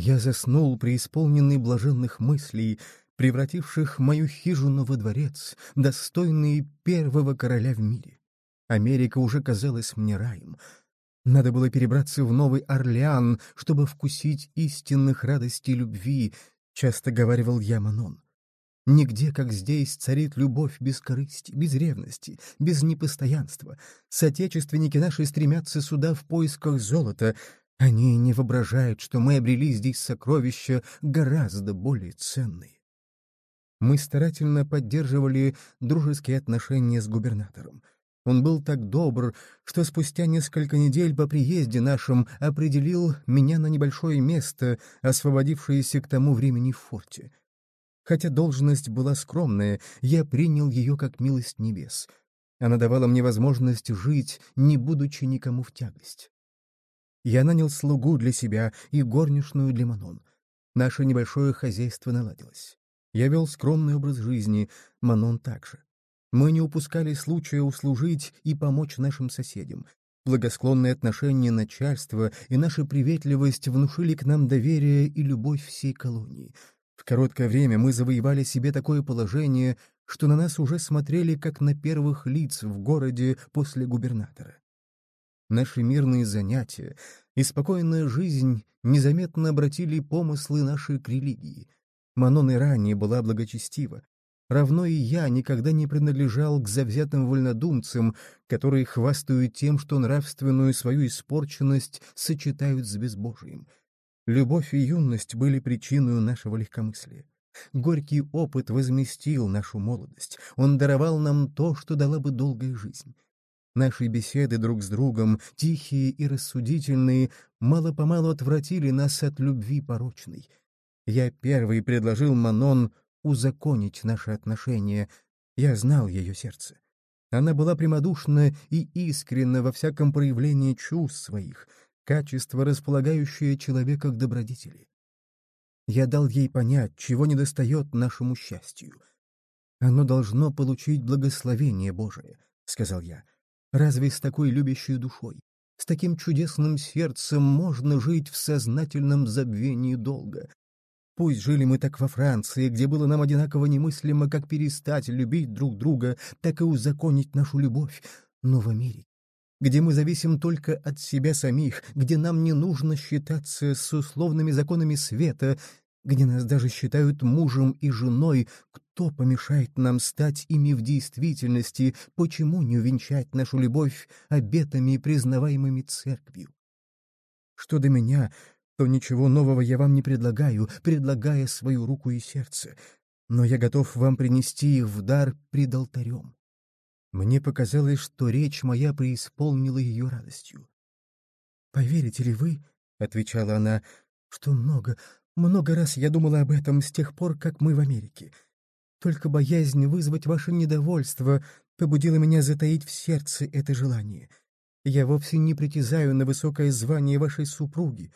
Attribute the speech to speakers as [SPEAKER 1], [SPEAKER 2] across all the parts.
[SPEAKER 1] Я заснул, преисполненный блаженных мыслей, превративших мою хижину во дворец, достойный первого короля в мире. Америка уже казалась мне раем. Надо было перебраться в Новый Орлеан, чтобы вкусить истинных радостей любви, часто говаривал я Манон. Нигде, как здесь, царит любовь без корысти, без ревности, без непостоянства. Соотечественники наши стремятся сюда в поисках золота. Они не воображают, что мы обрели здесь сокровища гораздо более ценные. Мы старательно поддерживали дружеские отношения с губернатором. Он был так добр, что спустя несколько недель по приезде нашем определил меня на небольшое место, освободившееся к тому времени в форте. Хотя должность была скромная, я принял ее как милость небес. Она давала мне возможность жить, не будучи никому в тягость. Я нанял слугу для себя и горничную для Манон. Наше небольшое хозяйство наладилось. Я вел скромный образ жизни, Манон также. Мы не упускали случая услужить и помочь нашим соседям. Благосклонное отношение начальства и наша приветливость внушили к нам доверие и любовь всей колонии. В короткое время мы завоевали себе такое положение, что на нас уже смотрели как на первых лиц в городе после губернатора. Наши мирные занятия и спокойная жизнь незаметно обратили помыслы наши к религии. Манон и ранее была благочестива, равно и я никогда не принадлежал к завзятым вольнодумцам, которые хвастают тем, что нравственную свою испорченность сочетают с безбожием. Любовь и юность были причиной нашего легкомыслия. Горький опыт возместил нашу молодость, он даровал нам то, что дала бы долгая жизнь. Наши беседы друг с другом, тихие и рассудительные, мало-помалу отвратили нас от любви порочной. Я первый предложил Манон узаконить наши отношения. Я знал ее сердце. Она была прямодушна и искренна во всяком проявлении чувств своих, качество, располагающее человека к добродетели. Я дал ей понять, чего недостает нашему счастью. «Оно должно получить благословение Божие», — сказал я. «Разве с такой любящей душой, с таким чудесным сердцем можно жить в сознательном забвении долга, Пусть жили мы так во Франции, где было нам одинаково немыслимо, как перестать любить друг друга, так и узаконить нашу любовь, но в Америке, где мы зависим только от себя самих, где нам не нужно считаться с условными законами света, где нас даже считают мужем и женой, кто помешает нам стать ими в действительности, почему не увенчать нашу любовь обетами, признаваемыми церковью? Что до меня, то ничего нового я вам не предлагаю, предлагая свою руку и сердце, но я готов вам принести их в дар пред алтарем. Мне показалось, что речь моя преисполнила ее радостью. «Поверите ли вы, — отвечала она, — что много, много раз я думала об этом с тех пор, как мы в Америке. Только боязнь вызвать ваше недовольство побудила меня затаить в сердце это желание. Я вовсе не притязаю на высокое звание вашей супруги,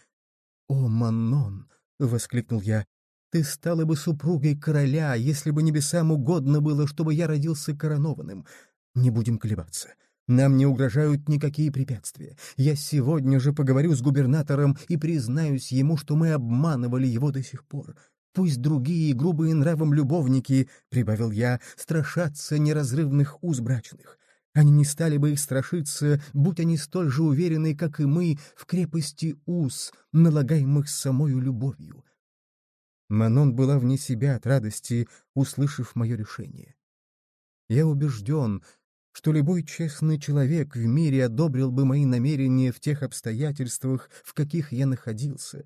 [SPEAKER 1] «О, Манон!» — воскликнул я. «Ты стала бы супругой короля, если бы небесам угодно было, чтобы я родился коронованным. Не будем колебаться. Нам не угрожают никакие препятствия. Я сегодня же поговорю с губернатором и признаюсь ему, что мы обманывали его до сих пор. Пусть другие грубые нравом любовники, — прибавил я, — страшатся неразрывных уз брачных. Они не стали бы их страшиться, будь они столь же уверены, как и мы, в крепости уз, налагаемых самою любовью. Манон была вне себя от радости, услышав мое решение. Я убежден, что любой честный человек в мире одобрил бы мои намерения в тех обстоятельствах, в каких я находился,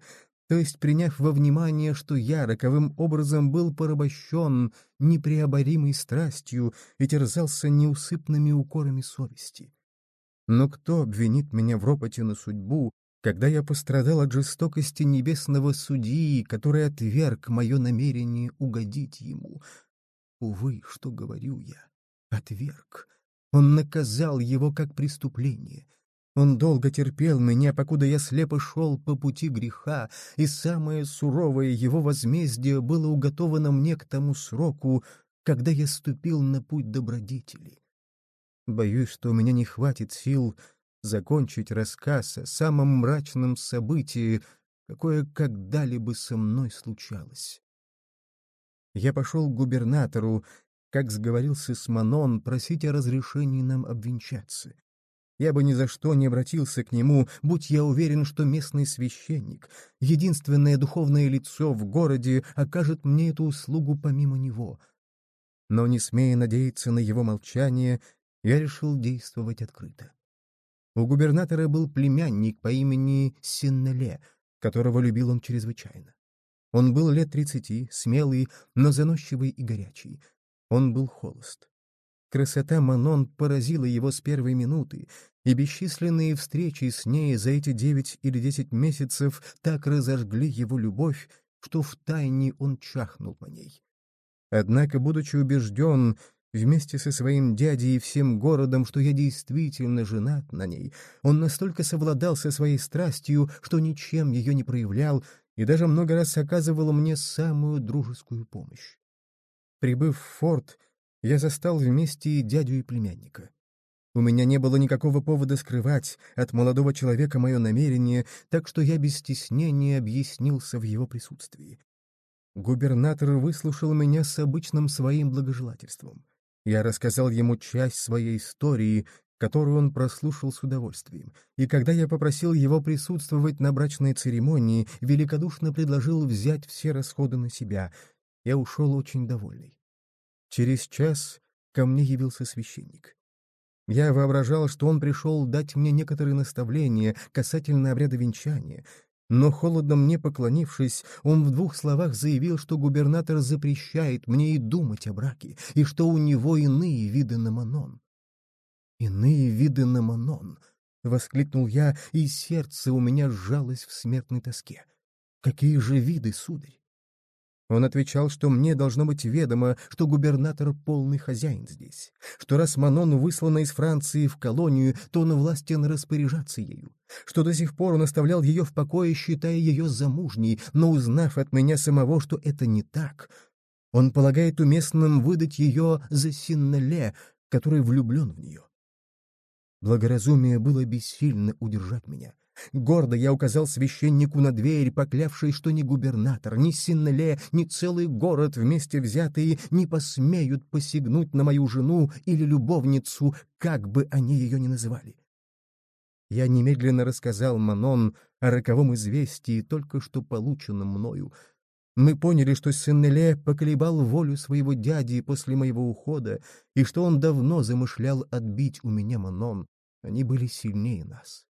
[SPEAKER 1] то есть приняв во внимание, что я роковым образом был порабощен непреоборимой страстью и терзался неусыпными укорами совести. Но кто обвинит меня в ропоте на судьбу, когда я пострадал от жестокости небесного судьи, который отверг мое намерение угодить ему? Увы, что говорю я, отверг. Он наказал его как преступление — он долго терпел меня, покуда я слепо шел по пути греха, и самое суровое его возмездие было уготовано мне к тому сроку, когда я ступил на путь добродетели. Боюсь, что у меня не хватит сил закончить рассказ о самом мрачном событии, какое когда-либо со мной случалось. Я пошел к губернатору, как сговорился с Манон, просить о разрешении нам обвенчаться. Я бы ни за что не обратился к нему, будь я уверен, что местный священник, единственное духовное лицо в городе, окажет мне эту услугу помимо него. Но, не смея надеяться на его молчание, я решил действовать открыто. У губернатора был племянник по имени Синнеле, которого любил он чрезвычайно. Он был лет тридцати, смелый, но заносчивый и горячий. Он был холост. Красота Манон поразила его с первой минуты, и бесчисленные встречи с ней за эти девять или десять месяцев так разожгли его любовь, что втайне он чахнул по ней. Однако, будучи убежден, вместе со своим дядей и всем городом, что я действительно женат на ней, он настолько совладал со своей страстью, что ничем ее не проявлял и даже много раз оказывал мне самую дружескую помощь. Прибыв в форт, я застал вместе дядю, и племянника. У меня не было никакого повода скрывать от молодого человека мое намерение, так что я без стеснения объяснился в его присутствии. Губернатор выслушал меня с обычным своим благожелательством. Я рассказал ему часть своей истории, которую он прослушал с удовольствием, и когда я попросил его присутствовать на брачной церемонии, великодушно предложил взять все расходы на себя. Я ушел очень довольный. Через час ко мне явился священник. Я воображал, что он пришел дать мне некоторые наставления касательно обряда венчания, но, холодно мне поклонившись, он в двух словах заявил, что губернатор запрещает мне и думать о браке, и что у него иные виды на Манон. «Иные виды на Манон!» — воскликнул я, и сердце у меня сжалось в смертной тоске. «Какие же виды, сударь?» Он отвечал, что мне должно быть ведомо, что губернатор — полный хозяин здесь, что раз Манон выслана из Франции в колонию, то он властен распоряжаться ею, что до сих пор он оставлял ее в покое, считая ее замужней, но узнав от меня самого, что это не так, он полагает уместным выдать ее за Синнеле, который влюблен в нее. Благоразумие было бессильно удержать меня — Гордо я указал священнику на дверь, поклявший, что ни губернатор, ни Синнеле, ни целый город вместе взятые не посмеют посягнуть на мою жену или любовницу, как бы они ее ни называли. Я немедленно рассказал Манон о роковом известии, только что полученном мною. Мы поняли, что Сеннеле поколебал волю своего дяди после моего ухода, и что он давно замышлял отбить у меня Манон. Они были сильнее нас.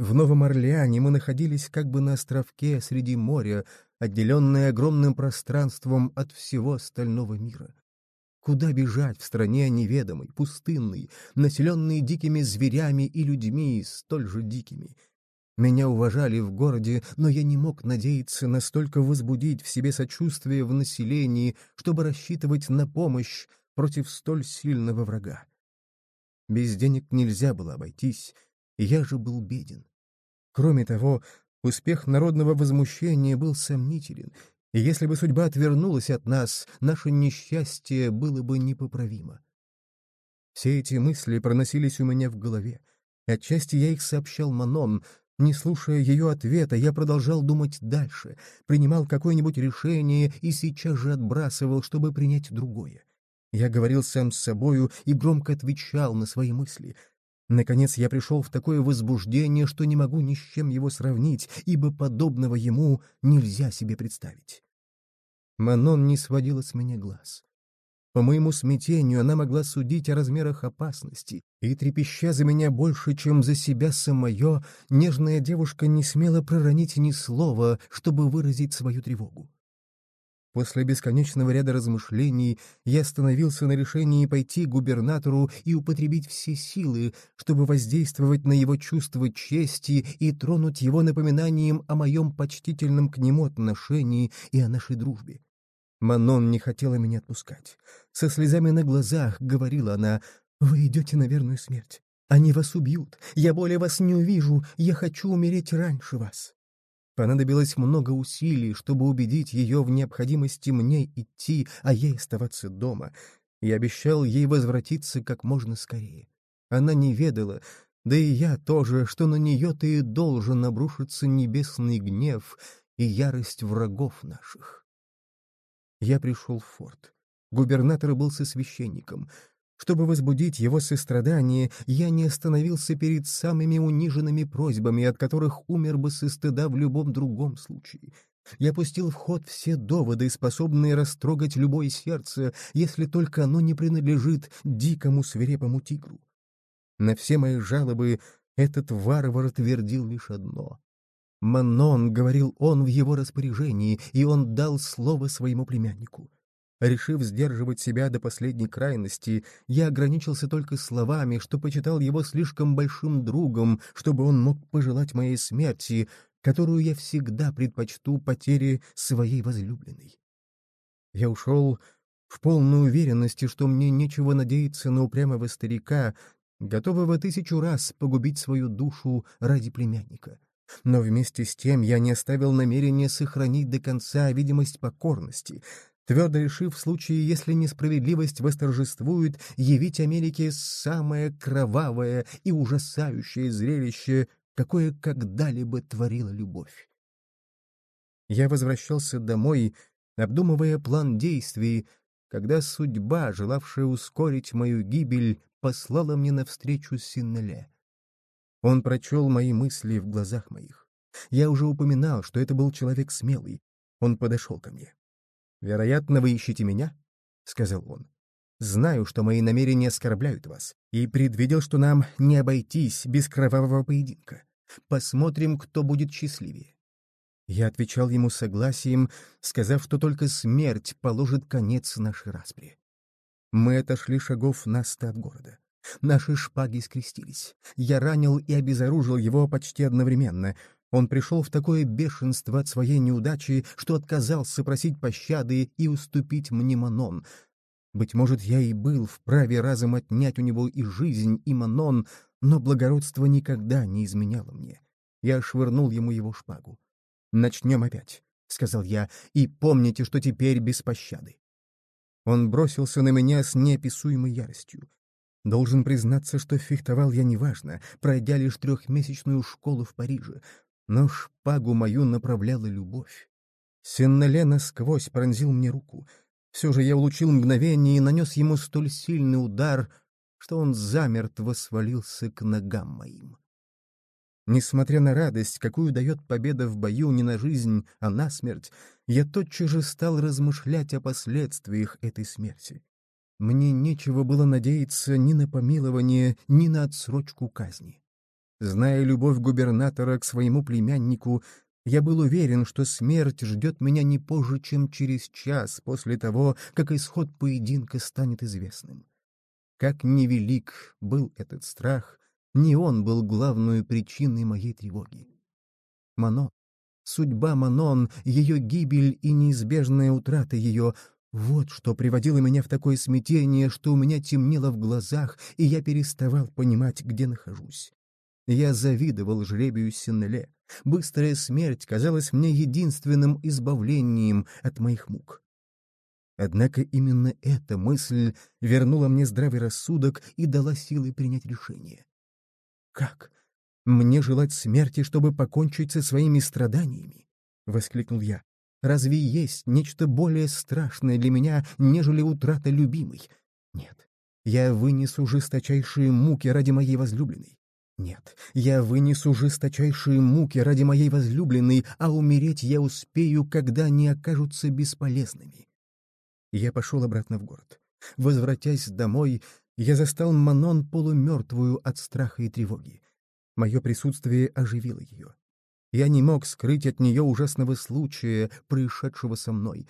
[SPEAKER 1] В Новом Орлеане мы находились как бы на островке среди моря, отделенное огромным пространством от всего остального мира. Куда бежать в стране неведомой, пустынной, населенной дикими зверями и людьми, столь же дикими? Меня уважали в городе, но я не мог надеяться настолько возбудить в себе сочувствие в населении, чтобы рассчитывать на помощь против столь сильного врага. Без денег нельзя было обойтись, и я же был беден. Кроме того, успех народного возмущения был сомнителен, и если бы судьба отвернулась от нас, наше несчастье было бы непоправимо. Все эти мысли проносились у меня в голове. Отчасти я их сообщал Манон. Не слушая ее ответа, я продолжал думать дальше, принимал какое-нибудь решение и сейчас же отбрасывал, чтобы принять другое. Я говорил сам с собою и громко отвечал на свои мысли — Наконец я пришел в такое возбуждение, что не могу ни с чем его сравнить, ибо подобного ему нельзя себе представить. Манон не сводила с меня глаз. По моему смятению она могла судить о размерах опасности, и, трепеща за меня больше, чем за себя самое, нежная девушка не смела проронить ни слова, чтобы выразить свою тревогу. После бесконечного ряда размышлений я остановился на решении пойти к губернатору и употребить все силы, чтобы воздействовать на его чувство чести и тронуть его напоминанием о моем почтительном к нему отношении и о нашей дружбе. Манон не хотела меня отпускать. Со слезами на глазах говорила она, «Вы идете на верную смерть. Они вас убьют. Я более вас не увижу. Я хочу умереть раньше вас». Понадобилось много усилий, чтобы убедить ее в необходимости мне идти, а ей оставаться дома. Я обещал ей возвратиться как можно скорее. Она не ведала, Да и я тоже, что на нее-то и должен обрушиться небесный гнев и ярость врагов наших. Я пришел в форт. Губернатор был со священником. Чтобы возбудить его сострадание, я не остановился перед самыми униженными просьбами, от которых умер бы со стыда в любом другом случае. Я пустил в ход все доводы, способные растрогать любое сердце, если только оно не принадлежит дикому свирепому тигру. На все мои жалобы этот варвар твердил лишь одно. «Манон», — говорил он в его распоряжении, и он дал слово своему племяннику. Решив сдерживать себя до последней крайности, я ограничился только словами, что почитал его слишком большим другом, чтобы он мог пожелать моей смерти, которую я всегда предпочту потере своей возлюбленной. Я ушел в полной уверенности, что мне нечего надеяться на упрямого старика, готового тысячу раз погубить свою душу ради племянника. Но вместе с тем я не оставил намерения сохранить до конца видимость покорности, твердо решив в случае, если несправедливость восторжествует, явить Америке самое кровавое и ужасающее зрелище, какое когда-либо творила любовь. Я возвращался домой, обдумывая план действий, когда судьба, желавшая ускорить мою гибель, послала мне навстречу Синнеле. Он прочел мои мысли в глазах моих. Я уже упоминал, что это был человек смелый. Он подошел ко мне. «Вероятно, вы ищете меня?» — сказал он. «Знаю, что мои намерения оскорбляют вас, и предвидел, что нам не обойтись без кровавого поединка. Посмотрим, кто будет счастливее». Я отвечал ему согласием, сказав, что только смерть положит конец нашей распри. Мы отошли шагов на ста от города. Наши шпаги скрестились. Я ранил и обезоружил его почти одновременно. Он пришел в такое бешенство от своей неудачи, что отказался просить пощады и уступить мне Манон. Быть может, я и был вправе разом отнять у него и жизнь, и Манон, но благородство никогда не изменяло мне. Я швырнул ему его шпагу. «Начнем опять», — сказал я, — «и помните, что теперь без пощады». Он бросился на меня с неописуемой яростью. Должен признаться, что фехтовал я неважно, пройдя лишь трехмесячную школу в Париже, но шпагу мою направляла любовь. Сеннеле насквозь пронзил мне руку. Все же я улучил мгновение и нанес ему столь сильный удар, что он замертво свалился к ногам моим. Несмотря на радость, какую дает победа в бою не на жизнь, а на смерть, я тотчас же стал размышлять о последствиях этой смерти. Мне нечего было надеяться ни на помилование, ни на отсрочку казни. Зная любовь губернатора к своему племяннику, я был уверен, что смерть ждет меня не позже, чем через час после того, как исход поединка станет известным. Как невелик был этот страх, не он был главной причиной моей тревоги. Манон, судьба Манон, ее гибель и неизбежная утрата ее — вот что приводило меня в такое смятение, что у меня темнело в глазах, и я переставал понимать, где нахожусь. Я завидовал жребию Синнеле. Быстрая смерть казалась мне единственным избавлением от моих мук. Однако именно эта мысль вернула мне здравый рассудок и дала силы принять решение. «Как? Мне желать смерти, чтобы покончить со своими страданиями?» — воскликнул я. «Разве есть нечто более страшное для меня, нежели утрата любимой? Нет, я вынесу жесточайшие муки ради моей возлюбленной. Нет, я вынесу жесточайшие муки ради моей возлюбленной, а умереть я успею, когда они окажутся бесполезными». Я пошел обратно в город. Возвратясь домой, я застал Манон полумертвую от страха и тревоги. Мое присутствие оживило ее. Я не мог скрыть от нее ужасного случая, происшедшего со мной.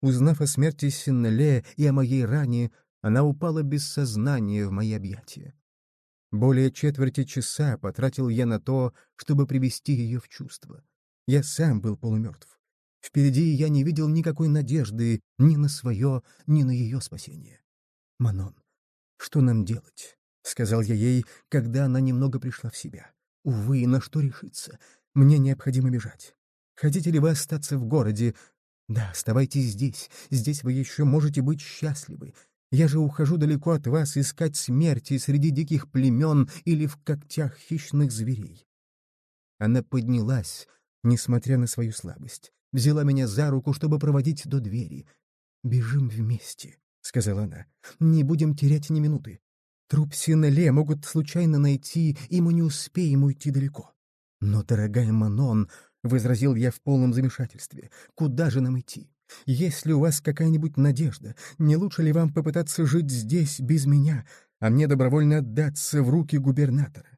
[SPEAKER 1] Узнав о смерти Синнеле и о моей ране, она упала без сознания в мои объятия. Более четверти часа потратил я на то, чтобы привести ее в чувство. Я сам был полумертв. Впереди я не видел никакой надежды ни на свое, ни на ее спасение. Манон, «Что нам делать?» — сказал я ей, когда она немного пришла в себя. «Увы, на что решиться? Мне необходимо бежать. Хотите ли вы остаться в городе? Да, оставайтесь здесь. Здесь вы еще можете быть счастливы. Я же ухожу далеко от вас искать смерти среди диких племен или в когтях хищных зверей. Она поднялась, несмотря на свою слабость, взяла меня за руку, чтобы проводить до двери. «Бежим вместе», — сказала она. «Не будем терять ни минуты. Труп Синеле могут случайно найти, и мы не успеем уйти далеко». «Но, дорогая Манон», — возразил я в полном замешательстве, — «куда же нам идти? Есть ли у вас какая-нибудь надежда? Не лучше ли вам попытаться жить здесь без меня, а мне добровольно отдаться в руки губернатора?»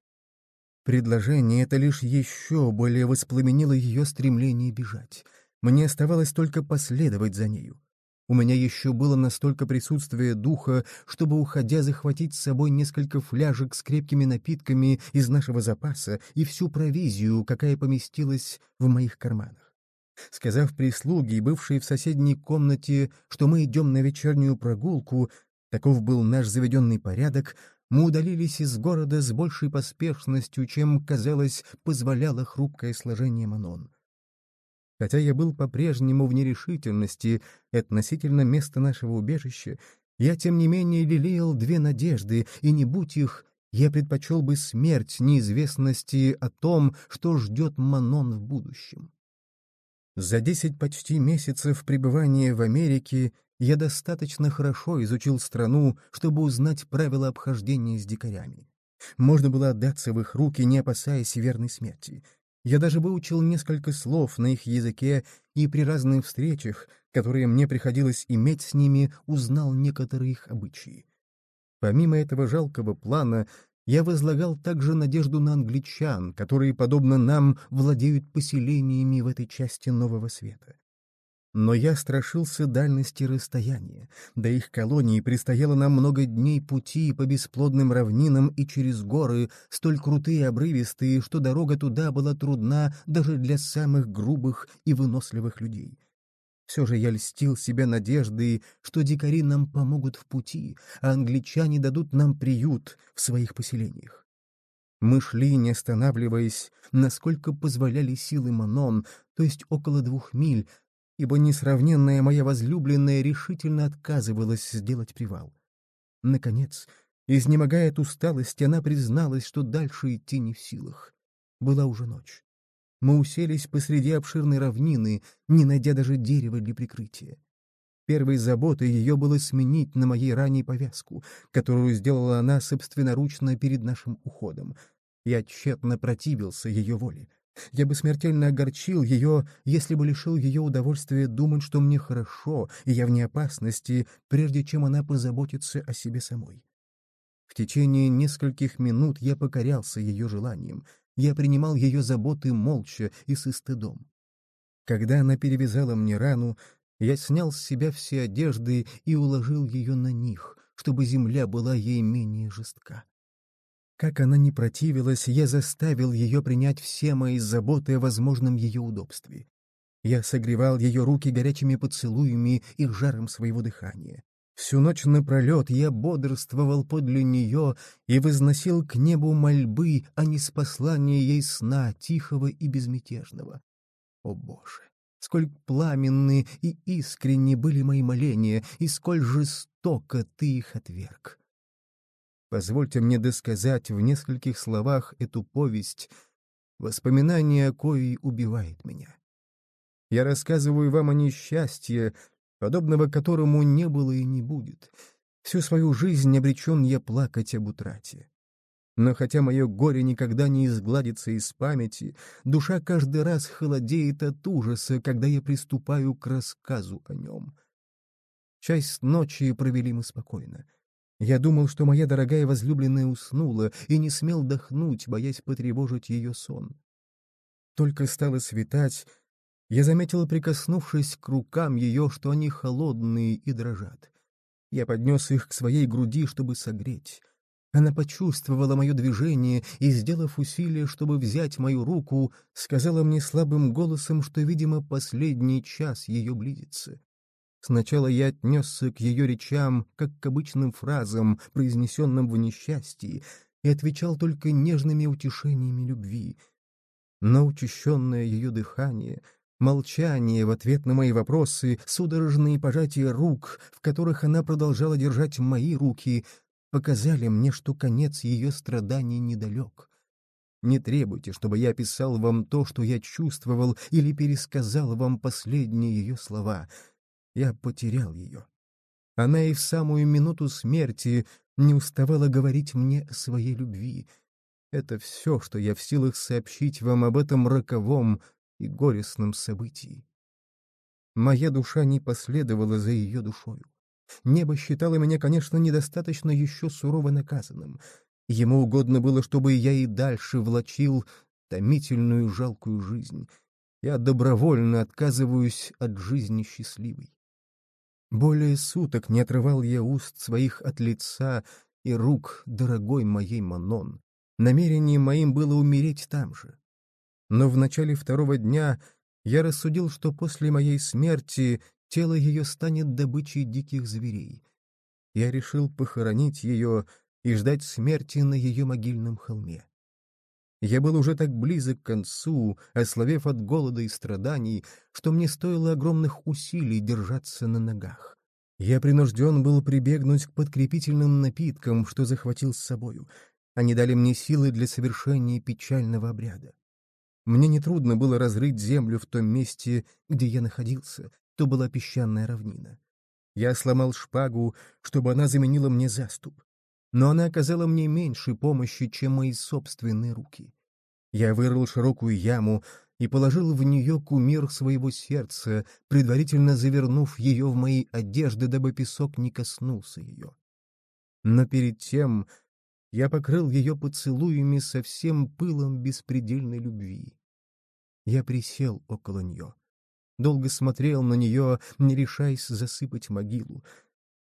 [SPEAKER 1] Предложение это лишь еще более воспламенило ее стремление бежать. Мне оставалось только последовать за нею. У меня еще было настолько присутствие духа, чтобы, уходя, захватить с собой несколько фляжек с крепкими напитками из нашего запаса и всю провизию, какая поместилась в моих карманах. Сказав прислуге, бывшей в соседней комнате, что мы идем на вечернюю прогулку, таков был наш заведенный порядок, мы удалились из города с большей поспешностью, чем, казалось, позволяло хрупкое сложение Манон. Хотя я был по-прежнему в нерешительности относительно места нашего убежища, я, тем не менее, лелеял две надежды, и не будь их, я предпочел бы смерть неизвестности о том, что ждет Манон в будущем. За десять почти месяцев пребывания в Америке я достаточно хорошо изучил страну, чтобы узнать правила обхождения с дикарями. Можно было отдаться в их руки, не опасаясь верной смерти. Я даже выучил несколько слов на их языке и при разных встречах, которые мне приходилось иметь с ними, узнал некоторые их обычаи. Помимо этого жалкого плана, я возлагал также надежду на англичан, которые, подобно нам, владеют поселениями в этой части Нового Света. Но я страшился дальности расстояния. До их колонии предстояло нам много дней пути по бесплодным равнинам и через горы, столь крутые и обрывистые, что дорога туда была трудна даже для самых грубых и выносливых людей. Все же я льстил себе надеждой, что дикари нам помогут в пути, а англичане дадут нам приют в своих поселениях. Мы шли, не останавливаясь, насколько позволяли силы Манон, то есть около двух миль, ибо несравненная моя возлюбленная решительно отказывалась сделать привал. Наконец, изнемогая от усталости, она призналась, что дальше идти не в силах. Была уже ночь. Мы уселись посреди обширной равнины, не найдя даже дерева для прикрытия. Первой заботой ее было сменить на моей ранней повязку, которую сделала она собственноручно перед нашим уходом. Я тщетно противился ее воле. Я бы смертельно огорчил ее, если бы лишил ее удовольствия думать, что мне хорошо, и я вне опасности, прежде чем она позаботится о себе самой. В течение нескольких минут я покорялся ее желаниям, я принимал ее заботы молча и со стыдом. Когда она перевязала мне рану, я снял с себя все одежды и уложил ее на них, чтобы земля была ей менее жестка. Как она не противилась, я заставил ее принять все мои заботы о возможном ее удобстве. Я согревал ее руки горячими поцелуями и жаром своего дыхания. Всю ночь напролет я бодрствовал подле нее и возносил к небу мольбы, а не спаслание ей сна, тихого и безмятежного. О, Боже! Сколь пламенны и искренни были мои моления, и сколь жестоко ты их отверг! Позвольте мне досказать в нескольких словах эту повесть. Воспоминание о коей убивает меня. Я рассказываю вам о несчастье, подобного которому не было и не будет. Всю свою жизнь обречен я плакать об утрате. Но хотя мое горе никогда не изгладится из памяти, душа каждый раз холодеет от ужаса, когда я приступаю к рассказу о нем. Часть ночи провели мы спокойно. Я думал, что моя дорогая возлюбленная уснула, и не смел дохнуть, боясь потревожить ее сон. Только стало светать, я заметил, прикоснувшись к рукам ее, что они холодные и дрожат. Я поднес их к своей груди, чтобы согреть. Она почувствовала мое движение и, сделав усилие, чтобы взять мою руку, сказала мне слабым голосом, что, видимо, последний час ее близится. Сначала я отнесся к ее речам, как к обычным фразам, произнесенным в несчастье, и отвечал только нежными утешениями любви. Но учащенное ее дыхание, Молчание в ответ на мои вопросы, судорожные пожатия рук, в которых она продолжала держать мои руки, показали мне, что конец ее страданий недалек. Не требуйте, чтобы я описал вам то, что я чувствовал, или пересказал вам последние ее слова. Я потерял ее. Она и в самую минуту смерти не уставала говорить мне о своей любви. Это все, что я в силах сообщить вам об этом роковом, и горестном событии. Моя душа не последовала за ее душою. Небо считало меня, конечно, недостаточно еще сурово наказанным. Ему угодно было, чтобы я и дальше влачил томительную жалкую жизнь. Я добровольно отказываюсь от жизни счастливой. Более суток не отрывал я уст своих от лица и рук дорогой моей Манон. Намерением моим было умереть там же. Но в начале второго дня я рассудил, что после моей смерти тело ее станет добычей диких зверей. Я решил похоронить ее и ждать смерти на ее могильном холме. Я был уже так близок к концу, ословев от голода и страданий, что мне стоило огромных усилий держаться на ногах. Я принужден был прибегнуть к подкрепительным напиткам, что захватил с собою. Они дали мне силы для совершения печального обряда. Мне нетрудно было разрыть землю в том месте, где я находился, то была песчаная равнина. Я сломал шпагу, чтобы она заменила мне заступ. Но она оказала мне меньше помощи, чем мои собственные руки. Я вырыл широкую яму и положил в нее кумир своего сердца, предварительно завернув ее в мои одежды, дабы песок не коснулся ее. Но перед тем я покрыл ее поцелуями со всем пылом беспредельной любви. Я присел около нее. Долго смотрел на нее, не решаясь засыпать могилу.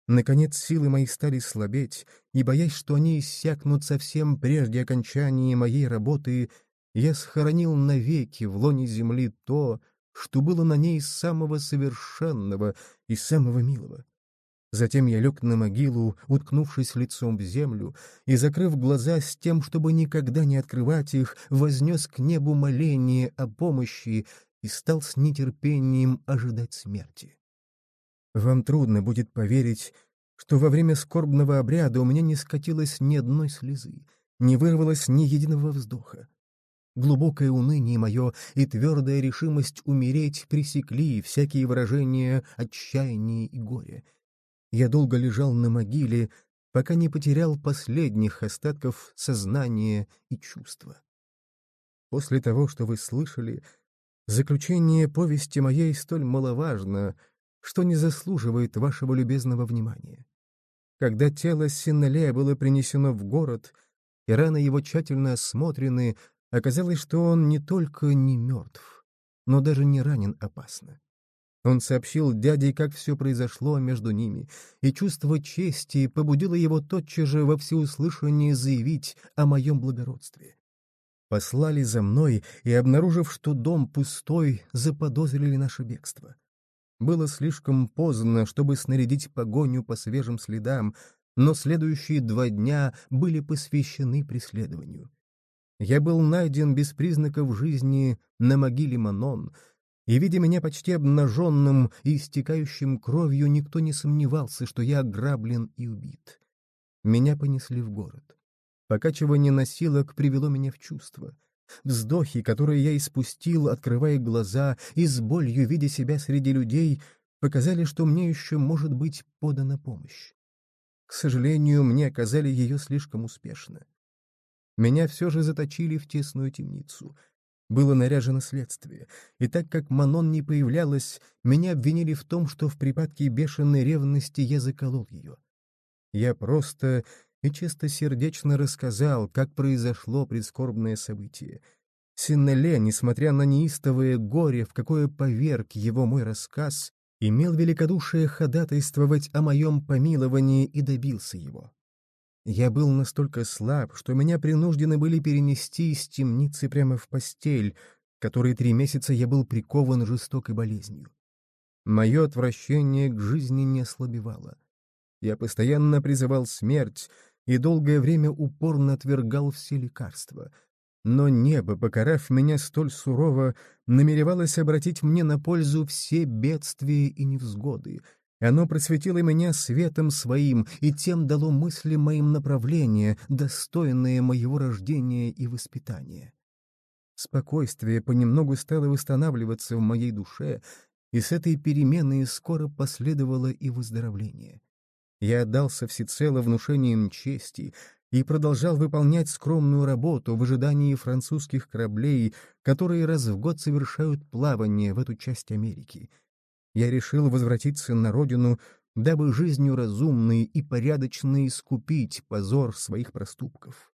[SPEAKER 1] Наконец силы мои стали слабеть, и, боясь, что они иссякнут совсем прежде окончания моей работы, я схоронил навеки в лоне земли то, что было на ней самого совершенного и самого милого. Затем я лег на могилу, уткнувшись лицом в землю, и, закрыв глаза с тем, чтобы никогда не открывать их, вознес к небу моление о помощи и стал с нетерпением ожидать смерти. Вам трудно будет поверить, что во время скорбного обряда у меня не скатилось ни одной слезы, не вырвалось ни единого вздоха. Глубокое уныние мое и твердая решимость умереть пресекли всякие выражения отчаяния и горя — я долго лежал на могиле, пока не потерял последних остатков сознания и чувства. После того, что вы слышали, заключение повести моей столь маловажно, что не заслуживает вашего любезного внимания. Когда тело Синнелея было принесено в город, и раны его тщательно осмотрены, оказалось, что он не только не мертв, но даже не ранен опасно. Он сообщил дяде, как все произошло между ними, и чувство чести побудило его тотчас же во всеуслышание заявить о моем благородстве. Послали за мной и, обнаружив, что дом пустой, заподозрили наше бегство. Было слишком поздно, чтобы снарядить погоню по свежим следам, но следующие два дня были посвящены преследованию. Я был найден без признаков жизни на могиле Манон — и, видя меня почти обнаженным и истекающим кровью, никто не сомневался, что я ограблен и убит. Меня понесли в город. Покачивание носилок привело меня в чувство. Вздохи, которые я испустил, открывая глаза и с болью видя себя среди людей, показали, что мне еще может быть подана помощь. К сожалению, мне оказали ее слишком успешно. Меня все же заточили в тесную темницу — было наряжено следствие, и так как Манон не появлялась, меня обвинили в том, что в припадке бешеной ревности я заколол ее. Я просто и чистосердечно рассказал, как произошло прискорбное событие. Синнеле, несмотря на неистовое горе, в какое поверг его мой рассказ, имел великодушие ходатайствовать о моем помиловании и добился его. Я был настолько слаб, что меня принуждены были перенести из темницы прямо в постель, которой три месяца я был прикован жестокой болезнью. Мое отвращение к жизни не ослабевало. Я постоянно призывал смерть и долгое время упорно отвергал все лекарства. Но небо, покарав меня столь сурово, намеревалось обратить мне на пользу все бедствия и невзгоды. Оно просветило меня светом своим и тем дало мысли моим направление, достойное моего рождения и воспитания. Спокойствие понемногу стало восстанавливаться в моей душе, и с этой переменой скоро последовало и выздоровление. Я отдался всецело внушениям чести, и продолжал выполнять скромную работу в ожидании французских кораблей, которые раз в год совершают плавание в эту часть Америки. Я решил возвратиться на родину, дабы жизнью разумной и порядочной искупить позор своих проступков.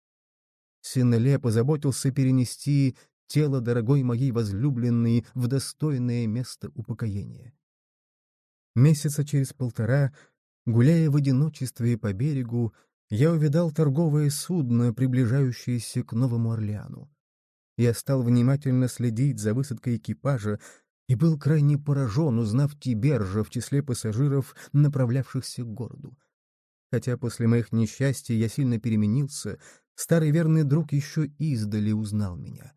[SPEAKER 1] Синеле позаботился перенести тело дорогой моей возлюбленной в достойное место упокоения. Месяца через полтора, гуляя в одиночестве по берегу, я увидал торговое судно, приближающееся к Новому Орлеану. Я стал внимательно следить за высадкой экипажа и был крайне поражен, узнав Тибержа в числе пассажиров, направлявшихся к городу. Хотя после моих несчастий я сильно переменился, старый верный друг еще издали узнал меня.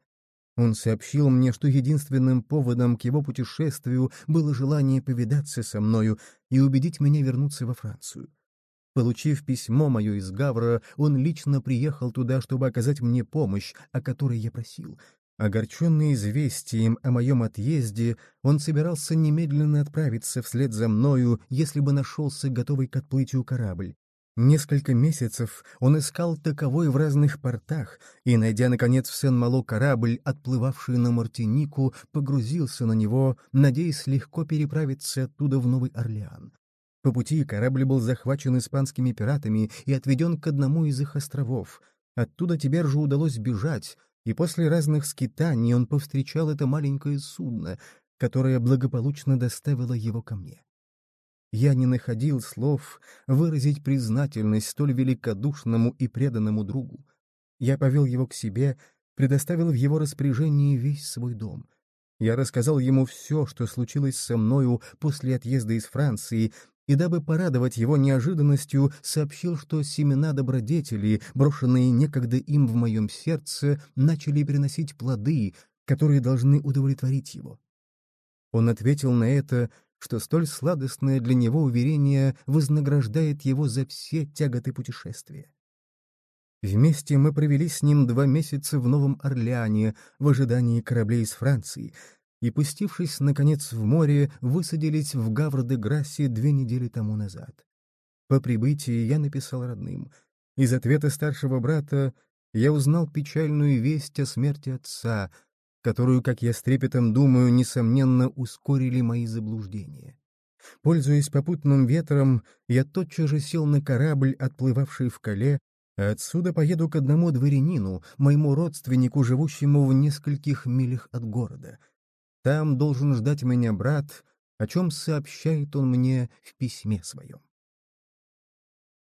[SPEAKER 1] Он сообщил мне, что единственным поводом к его путешествию было желание повидаться со мною и убедить меня вернуться во Францию. Получив письмо мое из Гавра, он лично приехал туда, чтобы оказать мне помощь, о которой я просил. Огорченный известием о моем отъезде, он собирался немедленно отправиться вслед за мною, если бы нашелся готовый к отплытию корабль. Несколько месяцев он искал таковой в разных портах и, найдя, наконец, в Сен-Мало корабль, отплывавший на Мартинику, погрузился на него, надеясь легко переправиться оттуда в Новый Орлеан. По пути корабль был захвачен испанскими пиратами и отведен к одному из их островов. Оттуда Тибержу удалось бежать, и после разных скитаний он повстречал это маленькое судно, которое благополучно доставило его ко мне. Я не находил слов выразить признательность столь великодушному и преданному другу. Я повел его к себе, предоставил в его распоряжение весь свой дом. Я рассказал ему все, что случилось со мною после отъезда из Франции, и, дабы порадовать его неожиданностью, сообщил, что семена добродетели, брошенные некогда им в моем сердце, начали приносить плоды, которые должны удовлетворить его. Он ответил на это, что столь сладостное для него уверение вознаграждает его за все тяготы путешествия. Вместе мы провели с ним два месяца в Новом Орлеане в ожидании кораблей из Франции — и, пустившись, наконец, в море, высадились в Гавр-де-Грассе две недели тому назад. По прибытии я написал родным. Из ответа старшего брата я узнал печальную весть о смерти отца, которую, как я с трепетом думаю, несомненно ускорили мои заблуждения. Пользуясь попутным ветром, я тотчас же сел на корабль, отплывавший в Кале, а отсюда поеду к одному дворянину, моему родственнику, живущему в нескольких милях от города — там должен ждать меня брат, о чем сообщает он мне в письме своем.